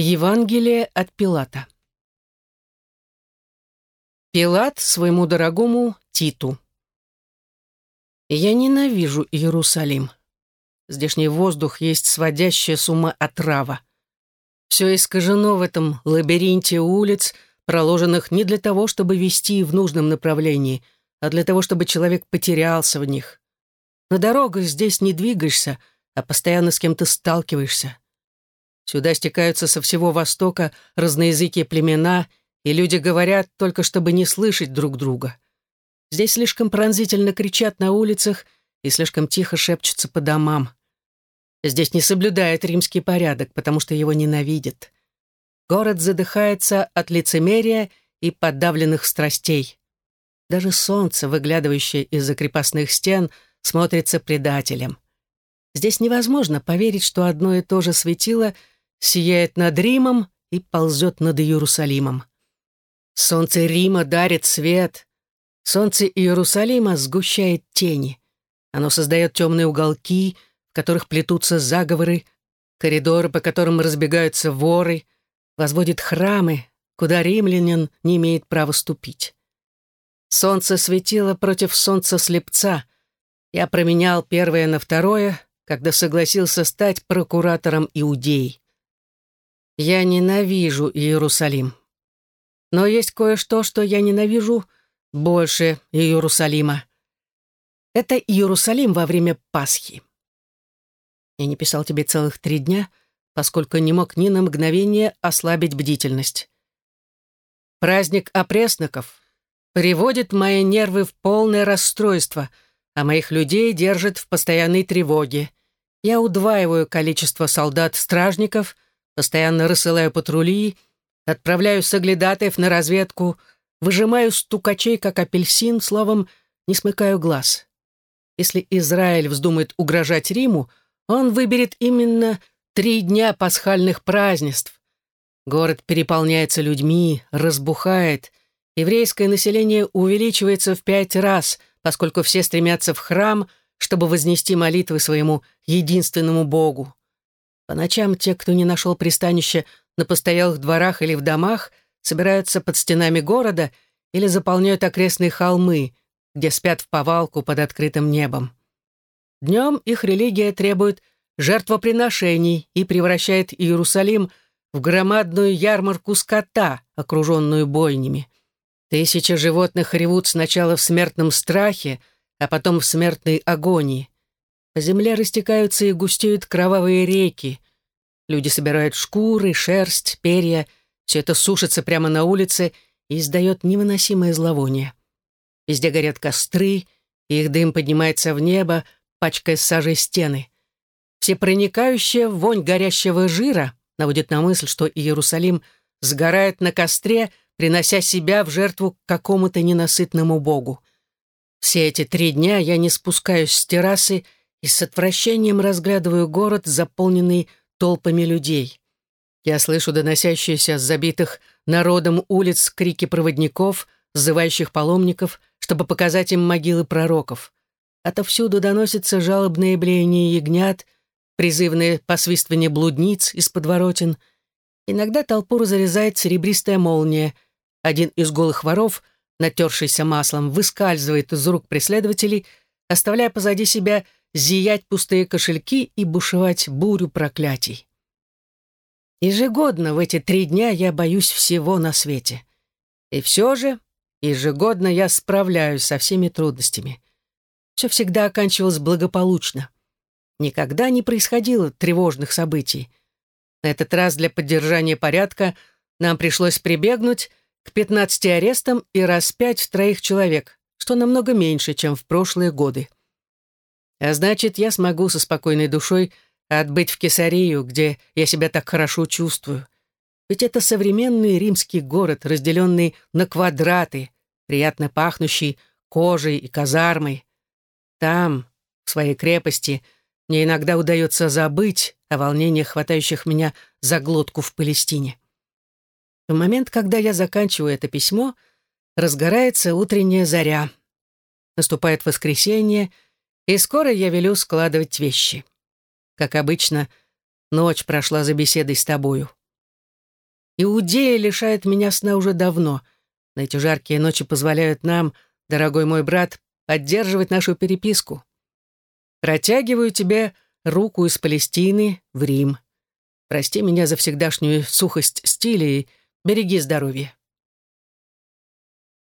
Евангелие от Пилата. Пилат своему дорогому Титу. Я ненавижу Иерусалим. Здешний воздух есть сводящая с ума отрава. Все искажено в этом лабиринте улиц, проложенных не для того, чтобы вести в нужном направлении, а для того, чтобы человек потерялся в них. На дорогах здесь не двигаешься, а постоянно с кем-то сталкиваешься. Сюда стекаются со всего Востока разноязыкие племена, и люди говорят только, чтобы не слышать друг друга. Здесь слишком пронзительно кричат на улицах и слишком тихо шепчутся по домам. Здесь не соблюдает римский порядок, потому что его ненавидят. Город задыхается от лицемерия и подавленных страстей. Даже солнце, выглядывающее из-за крепостных стен, смотрится предателем. Здесь невозможно поверить, что одно и то же светило — сияет над Римом и ползет над Иерусалимом. Солнце Рима дарит свет. Солнце Иерусалима сгущает тени. Оно создает темные уголки, в которых плетутся заговоры, коридоры, по которым разбегаются воры, возводит храмы, куда римлянин не имеет права ступить. Солнце светило против солнца слепца. Я променял первое на второе, когда согласился стать прокуратором Иудеи. Я ненавижу Иерусалим. Но есть кое-что, что я ненавижу больше Иерусалима. Это Иерусалим во время Пасхи. Я не писал тебе целых три дня, поскольку не мог ни на мгновение ослабить бдительность. Праздник опресноков приводит мои нервы в полное расстройство, а моих людей держит в постоянной тревоге. Я удваиваю количество солдат-стражников — Постоянно рассылаю патрули, отправляю соглядатаев на разведку, выжимаю стукачей, как апельсин, словом, не смыкаю глаз. Если Израиль вздумает угрожать Риму, он выберет именно три дня пасхальных празднеств. Город переполняется людьми, разбухает, еврейское население увеличивается в пять раз, поскольку все стремятся в храм, чтобы вознести молитвы своему единственному Богу. По ночам те, кто не нашел пристанище на постоялых дворах или в домах, собираются под стенами города или заполняют окрестные холмы, где спят в повалку под открытым небом. Днем их религия требует жертвоприношений и превращает Иерусалим в громадную ярмарку скота, окруженную бойнями. Тысячи животных ревут сначала в смертном страхе, а потом в смертной агонии. По земле растекаются и густеют кровавые реки. Люди собирают шкуры, шерсть, перья. Все это сушится прямо на улице и издает невыносимое зловоние. Везде горят костры, и их дым поднимается в небо, пачкая сажей стены. Все проникающая вонь горящего жира наводит на мысль, что Иерусалим сгорает на костре, принося себя в жертву какому-то ненасытному богу. Все эти три дня я не спускаюсь с террасы и с отвращением разглядываю город, заполненный толпами людей. Я слышу доносящиеся с забитых народом улиц крики проводников, зывающих паломников, чтобы показать им могилы пророков. Отовсюду доносятся жалобные блеяния ягнят, призывные посвистывание блудниц из подворотен. Иногда толпу разрезает серебристая молния. Один из голых воров, натершийся маслом, выскальзывает из рук преследователей, оставляя позади себя зиять пустые кошельки и бушевать бурю проклятий. Ежегодно в эти три дня я боюсь всего на свете. И все же ежегодно я справляюсь со всеми трудностями. Все всегда оканчивалось благополучно. Никогда не происходило тревожных событий. На этот раз для поддержания порядка нам пришлось прибегнуть к 15 арестам и распять троих человек, что намного меньше, чем в прошлые годы. А значит, я смогу со спокойной душой отбыть в Кесарию, где я себя так хорошо чувствую. Ведь это современный римский город, разделенный на квадраты, приятно пахнущий кожей и казармой. Там, в своей крепости, мне иногда удается забыть о волнениях, хватающих меня за глотку в Палестине. В момент, когда я заканчиваю это письмо, разгорается утренняя заря. Наступает воскресенье — и скоро я велю складывать вещи. Как обычно, ночь прошла за беседой с тобою. Иудея лишает меня сна уже давно. На эти жаркие ночи позволяют нам, дорогой мой брат, поддерживать нашу переписку. Протягиваю тебе руку из Палестины в Рим. Прости меня за всегдашнюю сухость стиля и береги здоровье.